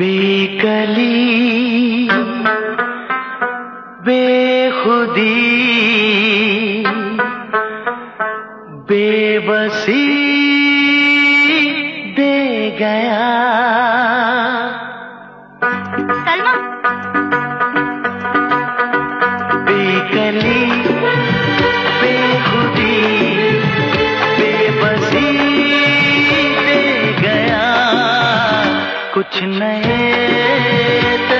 बेकली बेखुदी बेबसी दे गया। कुछ नए